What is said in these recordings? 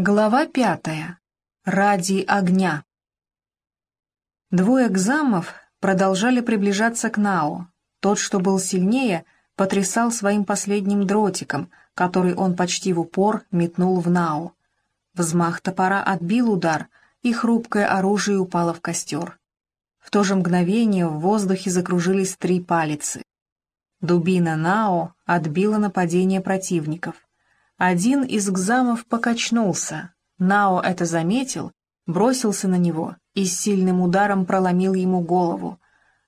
Глава пятая. Ради огня. Двое гзамов продолжали приближаться к Нао. Тот, что был сильнее, потрясал своим последним дротиком, который он почти в упор метнул в Нао. Взмах топора отбил удар, и хрупкое оружие упало в костер. В то же мгновение в воздухе закружились три палицы. Дубина Нао отбила нападение противников. Один из гзамов покачнулся. Нао это заметил, бросился на него и с сильным ударом проломил ему голову.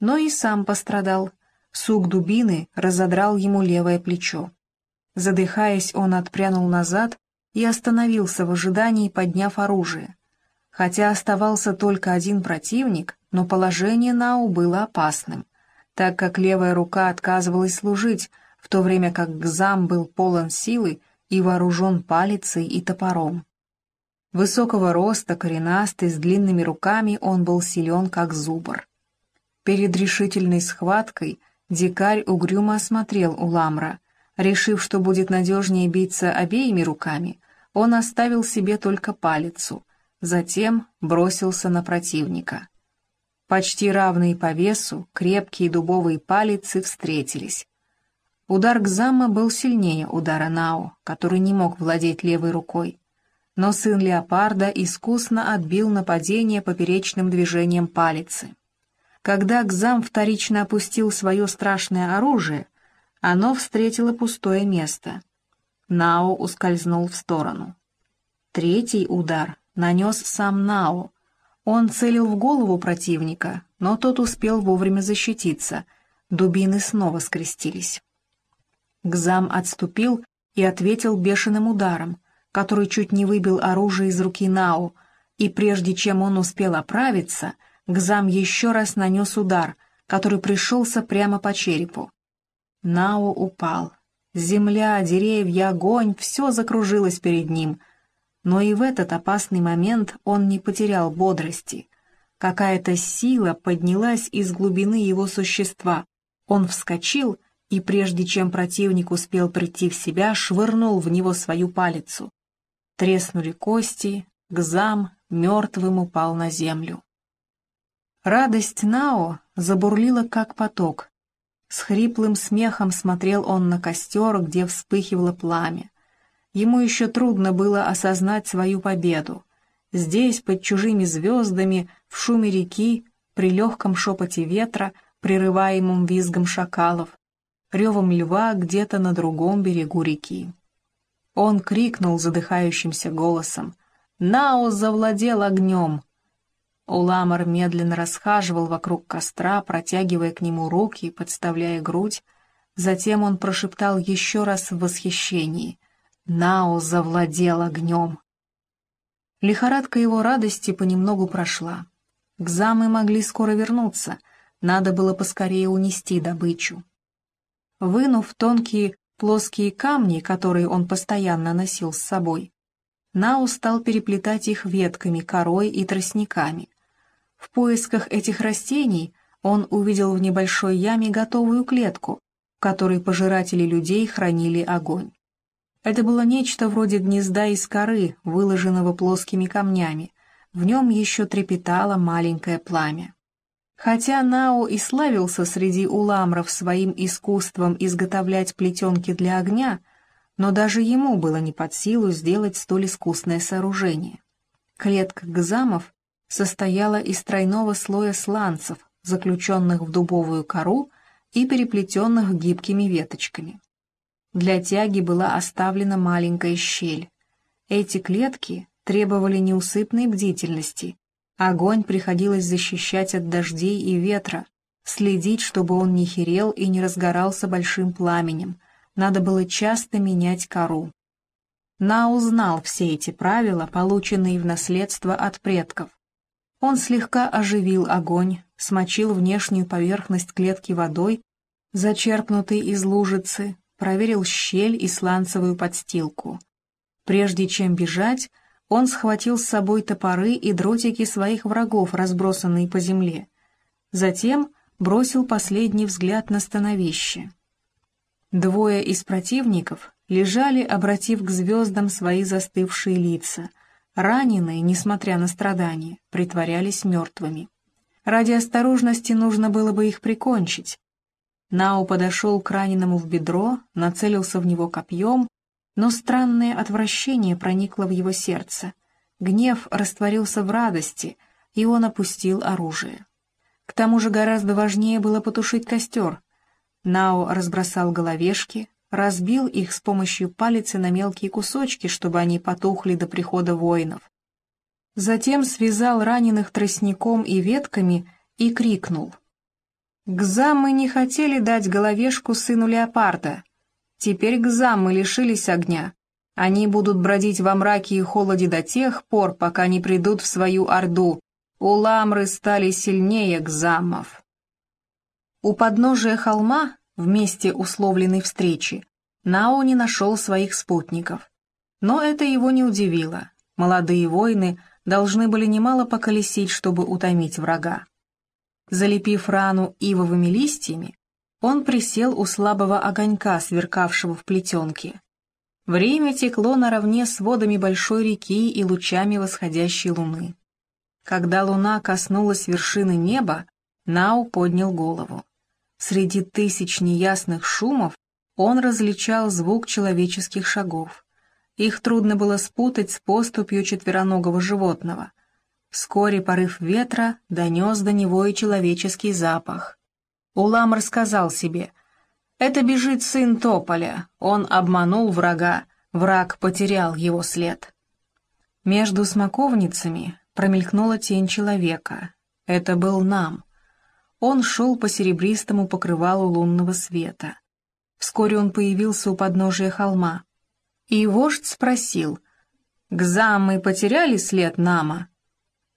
Но и сам пострадал. Сук дубины разодрал ему левое плечо. Задыхаясь, он отпрянул назад и остановился в ожидании, подняв оружие. Хотя оставался только один противник, но положение Нау было опасным, так как левая рука отказывалась служить, в то время как Гзам был полон силы и вооружен палицей и топором. Высокого роста, коренастый, с длинными руками, он был силен, как зубр. Перед решительной схваткой дикарь угрюмо осмотрел Уламра. Решив, что будет надежнее биться обеими руками, он оставил себе только палицу, затем бросился на противника. Почти равные по весу, крепкие дубовые палицы встретились. Удар Гзамма был сильнее удара Нао, который не мог владеть левой рукой. Но сын леопарда искусно отбил нападение поперечным движением палицы. Когда Гзам вторично опустил свое страшное оружие, оно встретило пустое место. Нао ускользнул в сторону. Третий удар нанес сам Нао. Он целил в голову противника, но тот успел вовремя защититься. Дубины снова скрестились. Гзам отступил и ответил бешеным ударом, который чуть не выбил оружие из руки Нау, и прежде чем он успел оправиться, Гзам еще раз нанес удар, который пришелся прямо по черепу. Нао упал. Земля, деревья, огонь — все закружилось перед ним. Но и в этот опасный момент он не потерял бодрости. Какая-то сила поднялась из глубины его существа. Он вскочил и прежде чем противник успел прийти в себя, швырнул в него свою палицу. Треснули кости, Гзам мертвым упал на землю. Радость Нао забурлила, как поток. С хриплым смехом смотрел он на костер, где вспыхивало пламя. Ему еще трудно было осознать свою победу. Здесь, под чужими звездами, в шуме реки, при легком шепоте ветра, прерываемом визгом шакалов, ревом льва где-то на другом берегу реки. Он крикнул задыхающимся голосом. «Нао завладел огнем!» Уламар медленно расхаживал вокруг костра, протягивая к нему руки, подставляя грудь. Затем он прошептал еще раз в восхищении. «Нао завладел огнем!» Лихорадка его радости понемногу прошла. Гзамы могли скоро вернуться, надо было поскорее унести добычу. Вынув тонкие плоские камни, которые он постоянно носил с собой, Нау стал переплетать их ветками, корой и тростниками. В поисках этих растений он увидел в небольшой яме готовую клетку, в которой пожиратели людей хранили огонь. Это было нечто вроде гнезда из коры, выложенного плоскими камнями. В нем еще трепетало маленькое пламя. Хотя Нао и славился среди уламров своим искусством изготовлять плетенки для огня, но даже ему было не под силу сделать столь искусное сооружение. Клетка гзамов состояла из тройного слоя сланцев, заключенных в дубовую кору и переплетенных гибкими веточками. Для тяги была оставлена маленькая щель. Эти клетки требовали неусыпной бдительности, Огонь приходилось защищать от дождей и ветра, следить, чтобы он не херел и не разгорался большим пламенем. Надо было часто менять кору. На узнал все эти правила, полученные в наследство от предков. Он слегка оживил огонь, смочил внешнюю поверхность клетки водой, зачерпнутой из лужицы, проверил щель и сланцевую подстилку. Прежде чем бежать, он схватил с собой топоры и дротики своих врагов, разбросанные по земле. Затем бросил последний взгляд на становище. Двое из противников лежали, обратив к звездам свои застывшие лица. Раненые, несмотря на страдания, притворялись мертвыми. Ради осторожности нужно было бы их прикончить. Нао подошел к раненому в бедро, нацелился в него копьем, но странное отвращение проникло в его сердце. Гнев растворился в радости, и он опустил оружие. К тому же гораздо важнее было потушить костер. Нао разбросал головешки, разбил их с помощью палицы на мелкие кусочки, чтобы они потухли до прихода воинов. Затем связал раненых тростником и ветками и крикнул. «Гзаммы не хотели дать головешку сыну леопарда. Теперь гзаммы лишились огня. Они будут бродить во мраке и холоде до тех пор, пока не придут в свою орду. Уламры стали сильнее гзаммов». У подножия холма в месте условленной встречи, Нао не нашел своих спутников. Но это его не удивило. Молодые воины должны были немало поколесить, чтобы утомить врага. Залепив рану ивовыми листьями, он присел у слабого огонька, сверкавшего в плетенке. Время текло наравне с водами большой реки и лучами восходящей луны. Когда луна коснулась вершины неба, Нау поднял голову. Среди тысяч неясных шумов он различал звук человеческих шагов. Их трудно было спутать с поступью четвероногого животного. Вскоре порыв ветра донес до него и человеческий запах. Улам рассказал себе, «Это бежит сын Тополя, он обманул врага, враг потерял его след». Между смоковницами промелькнула тень человека. Это был нам. Он шел по серебристому покрывалу лунного света. Вскоре он появился у подножия холма. И вождь спросил, «Гзаммы потеряли след Нама?»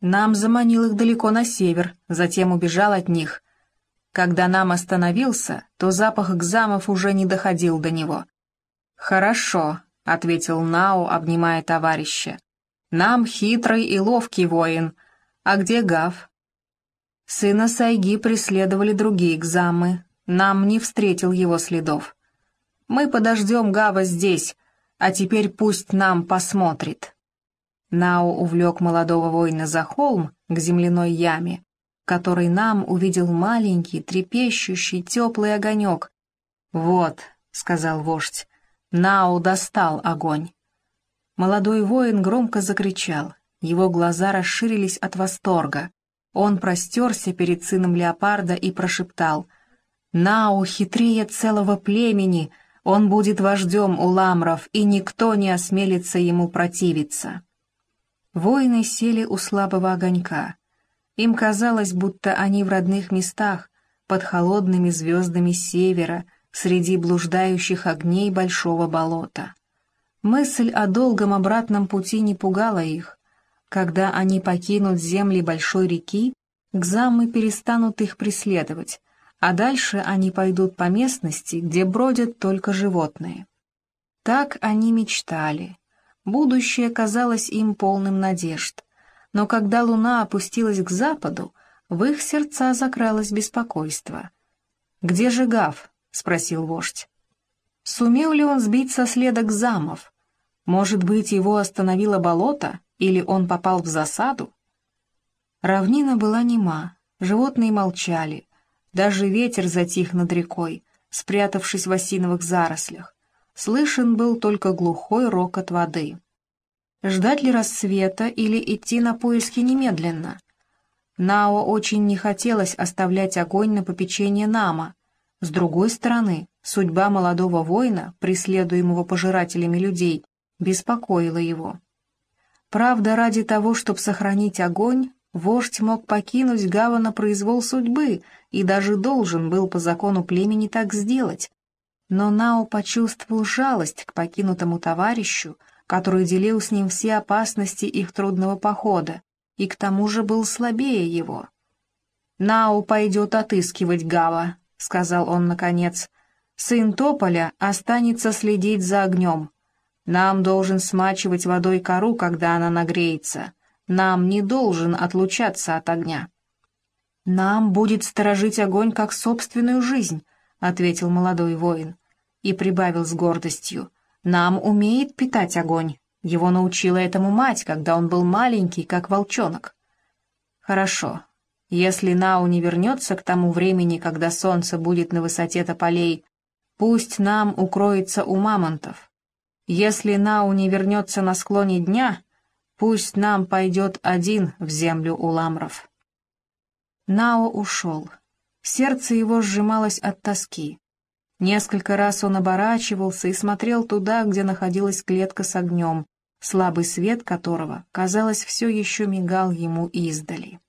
Нам заманил их далеко на север, затем убежал от них. Когда Нам остановился, то запах гзамов уже не доходил до него. «Хорошо», — ответил Нао, обнимая товарища. «Нам хитрый и ловкий воин. А где Гав?» Сына Сайги преследовали другие гзамы. Нам не встретил его следов. Мы подождем Гава здесь, а теперь пусть нам посмотрит. Нао увлек молодого воина за холм к земляной яме, который нам увидел маленький, трепещущий, теплый огонек. «Вот», — сказал вождь, — Нао достал огонь. Молодой воин громко закричал, его глаза расширились от восторга. Он простерся перед сыном леопарда и прошептал «Нау хитрее целого племени, он будет вождем у ламров, и никто не осмелится ему противиться». Воины сели у слабого огонька. Им казалось, будто они в родных местах, под холодными звездами севера, среди блуждающих огней большого болота. Мысль о долгом обратном пути не пугала их. Когда они покинут земли большой реки, гзамы перестанут их преследовать, а дальше они пойдут по местности, где бродят только животные. Так они мечтали. Будущее казалось им полным надежд. Но когда луна опустилась к западу, в их сердца закралось беспокойство. «Где же Гав?» — спросил вождь. Сумел ли он сбить со следа замов? Может быть, его остановило болото? Или он попал в засаду? Равнина была нема, животные молчали. Даже ветер затих над рекой, спрятавшись в осиновых зарослях. Слышен был только глухой рокот воды. Ждать ли рассвета или идти на поиски немедленно? Нао очень не хотелось оставлять огонь на попечение Нама. С другой стороны, судьба молодого воина, преследуемого пожирателями людей, беспокоила его. Правда, ради того, чтобы сохранить огонь, вождь мог покинуть Гава на произвол судьбы и даже должен был по закону племени так сделать. Но Нао почувствовал жалость к покинутому товарищу, который делил с ним все опасности их трудного похода, и к тому же был слабее его. «Нао пойдет отыскивать Гава», — сказал он наконец. «Сын Тополя останется следить за огнем. Нам должен смачивать водой кору, когда она нагреется. Нам не должен отлучаться от огня. «Нам будет сторожить огонь как собственную жизнь», — ответил молодой воин и прибавил с гордостью. Нам умеет питать огонь. Его научила этому мать, когда он был маленький, как волчонок. Хорошо. Если Нау не вернется к тому времени, когда солнце будет на высоте тополей, пусть нам укроется у мамонтов. Если Нау не вернется на склоне дня, пусть нам пойдет один в землю у ламров. Нао ушел. Сердце его сжималось от тоски. Несколько раз он оборачивался и смотрел туда, где находилась клетка с огнем, слабый свет которого, казалось, все еще мигал ему издали.